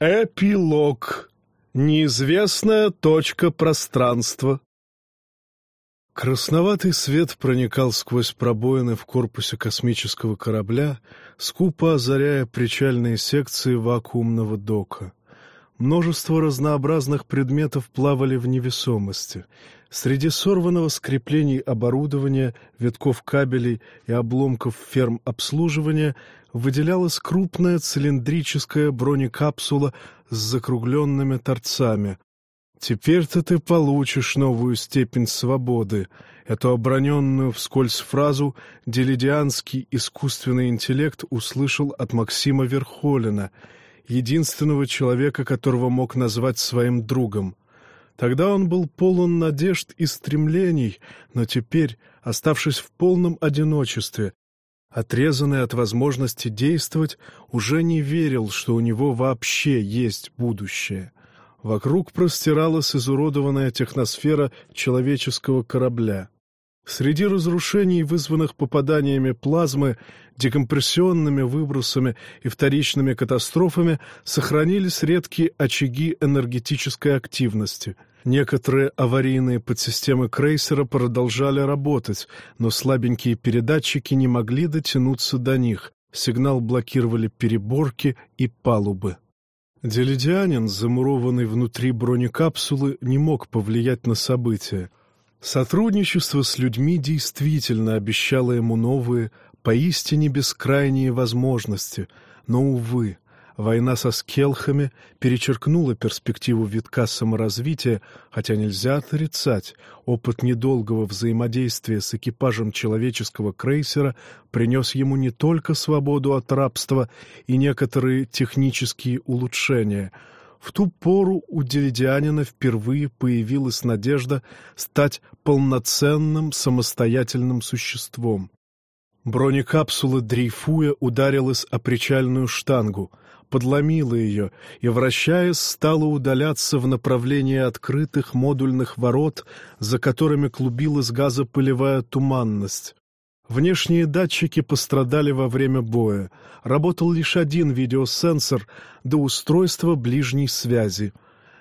Эпилог. Неизвестная точка пространства. Красноватый свет проникал сквозь пробоины в корпусе космического корабля, скупо озаряя причальные секции вакуумного дока. Множество разнообразных предметов плавали в невесомости. Среди сорванного скреплений оборудования, витков кабелей и обломков ферм обслуживания выделялась крупная цилиндрическая бронекапсула с закругленными торцами. «Теперь-то ты получишь новую степень свободы», Эту оброненную вскользь фразу делидианский искусственный интеллект услышал от Максима Верхолина — единственного человека, которого мог назвать своим другом. Тогда он был полон надежд и стремлений, но теперь, оставшись в полном одиночестве, отрезанный от возможности действовать, уже не верил, что у него вообще есть будущее. Вокруг простиралась изуродованная техносфера человеческого корабля. Среди разрушений, вызванных попаданиями плазмы, декомпрессионными выбросами и вторичными катастрофами, сохранились редкие очаги энергетической активности. Некоторые аварийные подсистемы крейсера продолжали работать, но слабенькие передатчики не могли дотянуться до них. Сигнал блокировали переборки и палубы. Делидианин, замурованный внутри бронекапсулы, не мог повлиять на события. Сотрудничество с людьми действительно обещало ему новые, поистине бескрайние возможности, но, увы, война со скелхами перечеркнула перспективу витка саморазвития, хотя нельзя отрицать, опыт недолгого взаимодействия с экипажем человеческого крейсера принес ему не только свободу от рабства и некоторые технические улучшения — в ту пору у Деридианина впервые появилась надежда стать полноценным самостоятельным существом. Бронекапсула, дрейфуя, ударилась о причальную штангу, подломила ее и, вращаясь, стала удаляться в направлении открытых модульных ворот, за которыми клубилась газопылевая туманность. Внешние датчики пострадали во время боя. Работал лишь один видеосенсор до устройства ближней связи.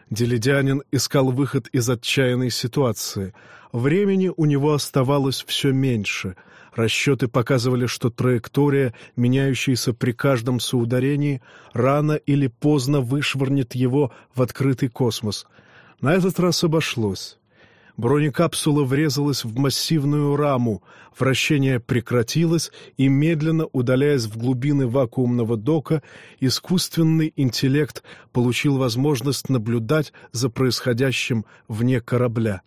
Делидянин искал выход из отчаянной ситуации. Времени у него оставалось все меньше. Расчеты показывали, что траектория, меняющаяся при каждом соударении, рано или поздно вышвырнет его в открытый космос. На этот раз обошлось. Бронекапсула врезалась в массивную раму, вращение прекратилось, и, медленно удаляясь в глубины вакуумного дока, искусственный интеллект получил возможность наблюдать за происходящим вне корабля.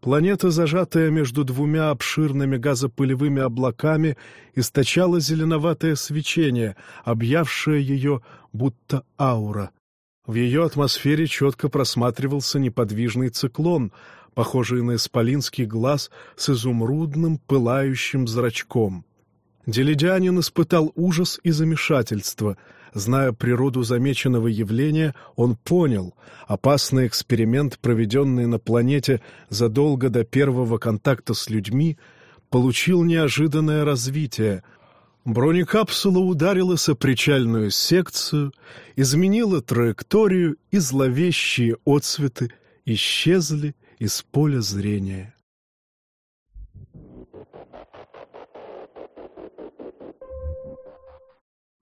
Планета, зажатая между двумя обширными газопылевыми облаками, источала зеленоватое свечение, объявшее ее будто аура. В ее атмосфере четко просматривался неподвижный циклон — похожий на исполинский глаз с изумрудным пылающим зрачком. Делидянин испытал ужас и замешательство. Зная природу замеченного явления, он понял, опасный эксперимент, проведенный на планете задолго до первого контакта с людьми, получил неожиданное развитие. Бронекапсула ударилась о причальную секцию, изменила траекторию, и зловещие отцветы исчезли из поля зрения.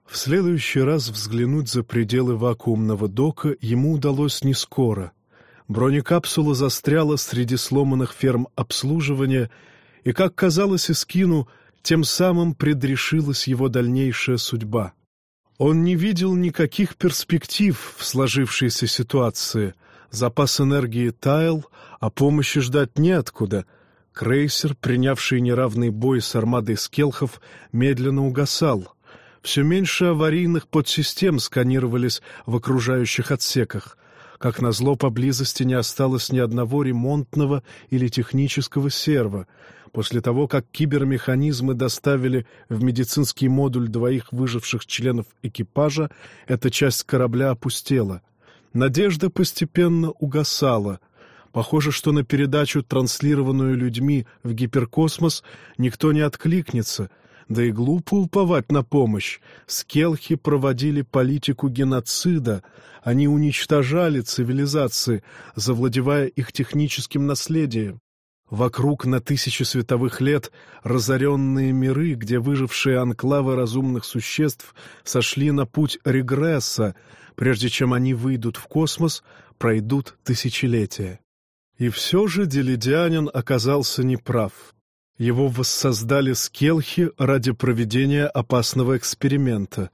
В следующий раз взглянуть за пределы вакуумного дока ему удалось не скоро. Бронекапсула застряла среди сломанных ферм обслуживания, и, как казалось Искину, тем самым предрешилась его дальнейшая судьба. Он не видел никаких перспектив в сложившейся ситуации. Запас энергии таял, а помощи ждать неоткуда. Крейсер, принявший неравный бой с армадой скелхов, медленно угасал. Все меньше аварийных подсистем сканировались в окружающих отсеках. Как назло, поблизости не осталось ни одного ремонтного или технического серва. После того, как кибермеханизмы доставили в медицинский модуль двоих выживших членов экипажа, эта часть корабля опустела. Надежда постепенно угасала — Похоже, что на передачу, транслированную людьми в гиперкосмос, никто не откликнется. Да и глупо уповать на помощь. Скелхи проводили политику геноцида. Они уничтожали цивилизации, завладевая их техническим наследием. Вокруг на тысячи световых лет разоренные миры, где выжившие анклавы разумных существ сошли на путь регресса, прежде чем они выйдут в космос, пройдут тысячелетия. И все же Делидианин оказался неправ. Его воссоздали скелхи ради проведения опасного эксперимента.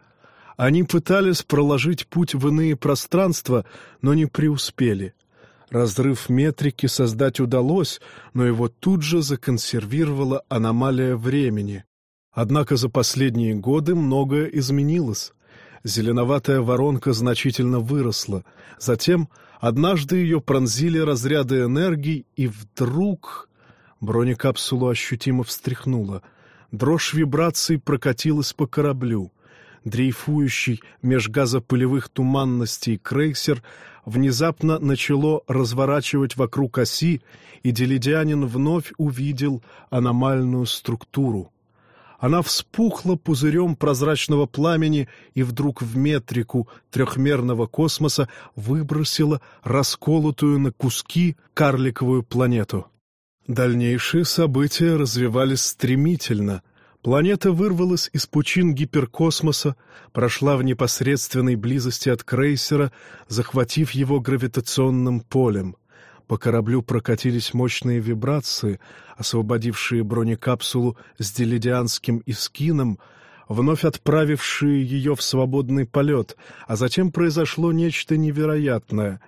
Они пытались проложить путь в иные пространства, но не преуспели — Разрыв метрики создать удалось, но его тут же законсервировала аномалия времени. Однако за последние годы многое изменилось. Зеленоватая воронка значительно выросла. Затем однажды ее пронзили разряды энергии, и вдруг бронекапсулу ощутимо встряхнула. Дрожь вибраций прокатилась по кораблю. Дрейфующий меж газопылевых туманностей крейсер внезапно начало разворачивать вокруг оси, и Делидянин вновь увидел аномальную структуру. Она вспухла пузырем прозрачного пламени и вдруг в метрику трехмерного космоса выбросила расколотую на куски карликовую планету. Дальнейшие события развивались стремительно — Планета вырвалась из пучин гиперкосмоса, прошла в непосредственной близости от крейсера, захватив его гравитационным полем. По кораблю прокатились мощные вибрации, освободившие бронекапсулу с делидианским искином, вновь отправившие ее в свободный полет, а затем произошло нечто невероятное.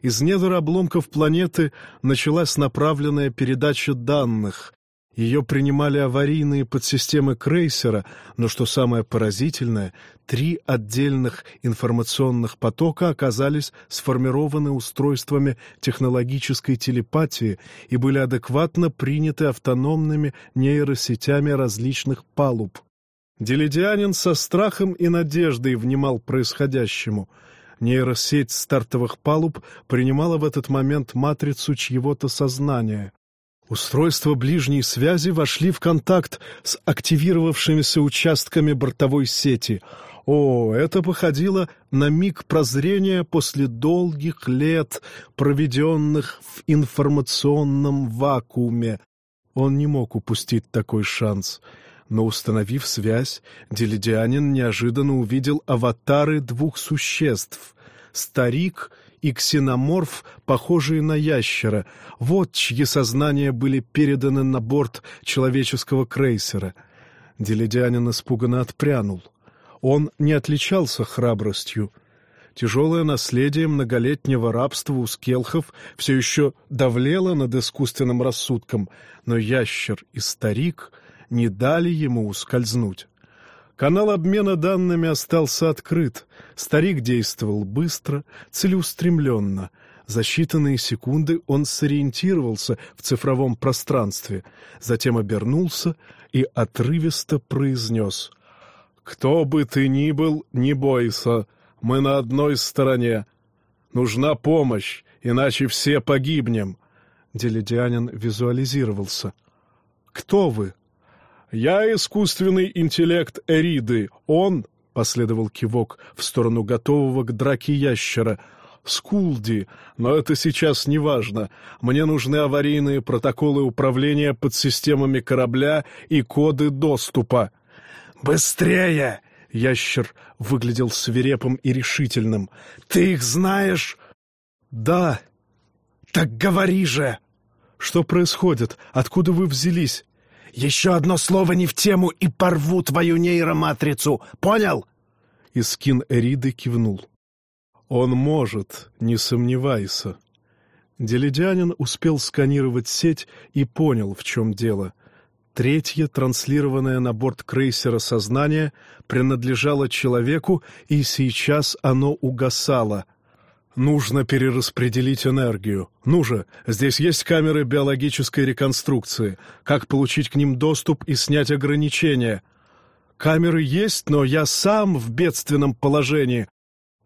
Из недр обломков планеты началась направленная передача данных, ее принимали аварийные подсистемы крейсера, но, что самое поразительное, три отдельных информационных потока оказались сформированы устройствами технологической телепатии и были адекватно приняты автономными нейросетями различных палуб. Делидианин со страхом и надеждой внимал происходящему. Нейросеть стартовых палуб принимала в этот момент матрицу чьего-то сознания. Устройства ближней связи вошли в контакт с активировавшимися участками бортовой сети. О, это походило на миг прозрения после долгих лет, проведенных в информационном вакууме. Он не мог упустить такой шанс. Но, установив связь, Делидианин неожиданно увидел аватары двух существ — старик — и ксеноморф, похожие на ящера. Вот чьи сознания были переданы на борт человеческого крейсера. Делидянин испуганно отпрянул. Он не отличался храбростью. Тяжелое наследие многолетнего рабства у скелхов все еще давлело над искусственным рассудком, но ящер и старик не дали ему ускользнуть. Канал обмена данными остался открыт. Старик действовал быстро, целеустремленно. За считанные секунды он сориентировался в цифровом пространстве, затем обернулся и отрывисто произнес. «Кто бы ты ни был, не бойся, мы на одной стороне. Нужна помощь, иначе все погибнем». Делидианин визуализировался. «Кто вы?» «Я искусственный интеллект Эриды. Он...» — последовал кивок в сторону готового к драке ящера. «Скулди. Но это сейчас не важно. Мне нужны аварийные протоколы управления подсистемами корабля и коды доступа». «Быстрее!» — ящер выглядел свирепым и решительным. «Ты их знаешь?» «Да». «Так говори же!» «Что происходит? Откуда вы взялись?» Еще одно слово не в тему и порву твою нейроматрицу. Понял?» Искин Эриды кивнул. «Он может, не сомневайся». Делидянин успел сканировать сеть и понял, в чем дело. Третье, транслированное на борт крейсера сознание, принадлежало человеку, и сейчас оно угасало — Нужно перераспределить энергию. Ну же, здесь есть камеры биологической реконструкции. Как получить к ним доступ и снять ограничения? Камеры есть, но я сам в бедственном положении.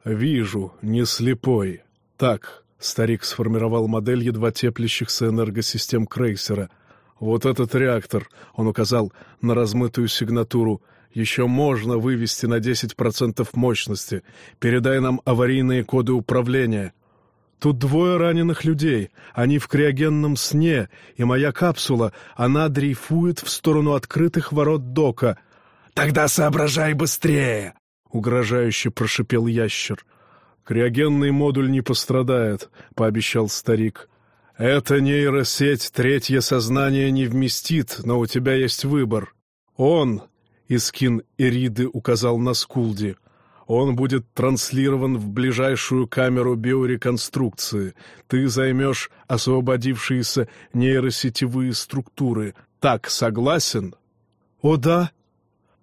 Вижу, не слепой. Так, старик сформировал модель едва теплящихся энергосистем крейсера. «Вот этот реактор», — он указал на размытую сигнатуру, — «еще можно вывести на 10% мощности. Передай нам аварийные коды управления». Тут двое раненых людей. Они в криогенном сне, и моя капсула, она дрейфует в сторону открытых ворот дока. «Тогда соображай быстрее!» — угрожающе прошипел ящер. «Криогенный модуль не пострадает», — пообещал старик. «Эта нейросеть третье сознание не вместит, но у тебя есть выбор. Он, — Искин Эриды указал на Скулди, — он будет транслирован в ближайшую камеру биореконструкции. Ты займешь освободившиеся нейросетевые структуры. Так, согласен? О, да.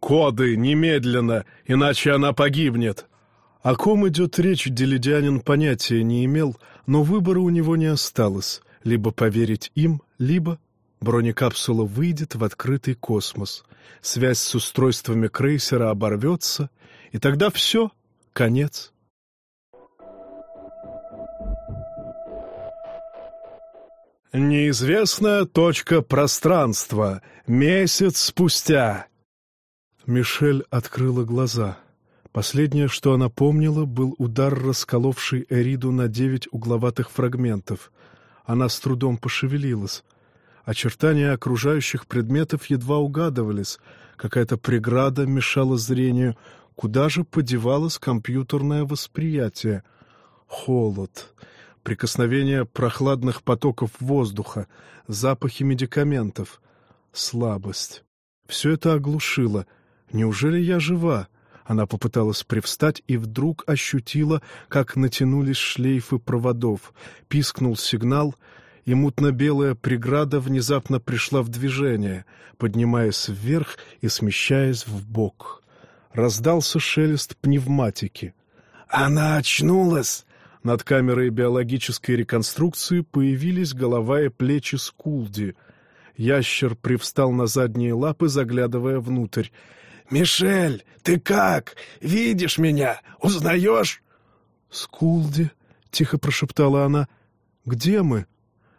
Коды, немедленно, иначе она погибнет. О ком идет речь, Делидянин понятия не имел, но выбора у него не осталось либо поверить им, либо бронекапсула выйдет в открытый космос, связь с устройствами крейсера оборвется, и тогда все, конец. Неизвестная точка пространства. Месяц спустя. Мишель открыла глаза. Последнее, что она помнила, был удар, расколовший Эриду на девять угловатых фрагментов — она с трудом пошевелилась. Очертания окружающих предметов едва угадывались. Какая-то преграда мешала зрению. Куда же подевалось компьютерное восприятие? Холод, прикосновение прохладных потоков воздуха, запахи медикаментов, слабость. Все это оглушило. Неужели я жива? Она попыталась привстать и вдруг ощутила, как натянулись шлейфы проводов. Пискнул сигнал, и мутно-белая преграда внезапно пришла в движение, поднимаясь вверх и смещаясь в бок. Раздался шелест пневматики. «Она очнулась!» Над камерой биологической реконструкции появились голова и плечи Скулди. Ящер привстал на задние лапы, заглядывая внутрь. «Мишель, ты как? Видишь меня? Узнаешь?» «Скулди», — тихо прошептала она, — «где мы?»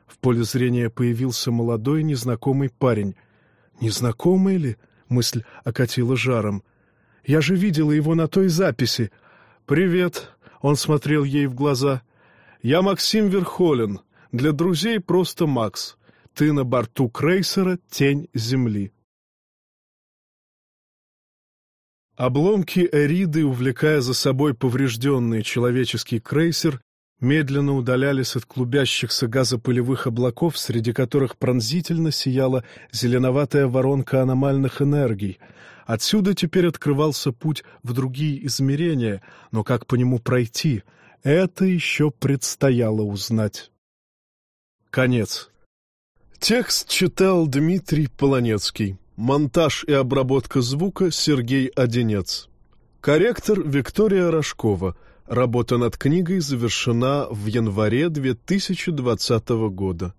В поле зрения появился молодой незнакомый парень. «Незнакомый ли?» — мысль окатила жаром. «Я же видела его на той записи». «Привет», — он смотрел ей в глаза. «Я Максим Верхолин. Для друзей просто Макс. Ты на борту крейсера «Тень Земли». Обломки Эриды, увлекая за собой поврежденный человеческий крейсер, медленно удалялись от клубящихся газопылевых облаков, среди которых пронзительно сияла зеленоватая воронка аномальных энергий. Отсюда теперь открывался путь в другие измерения, но как по нему пройти, это еще предстояло узнать. Конец. Текст читал Дмитрий Полонецкий. Монтаж и обработка звука Сергей Одинец. Корректор Виктория Рожкова. Работа над книгой завершена в январе 2020 года.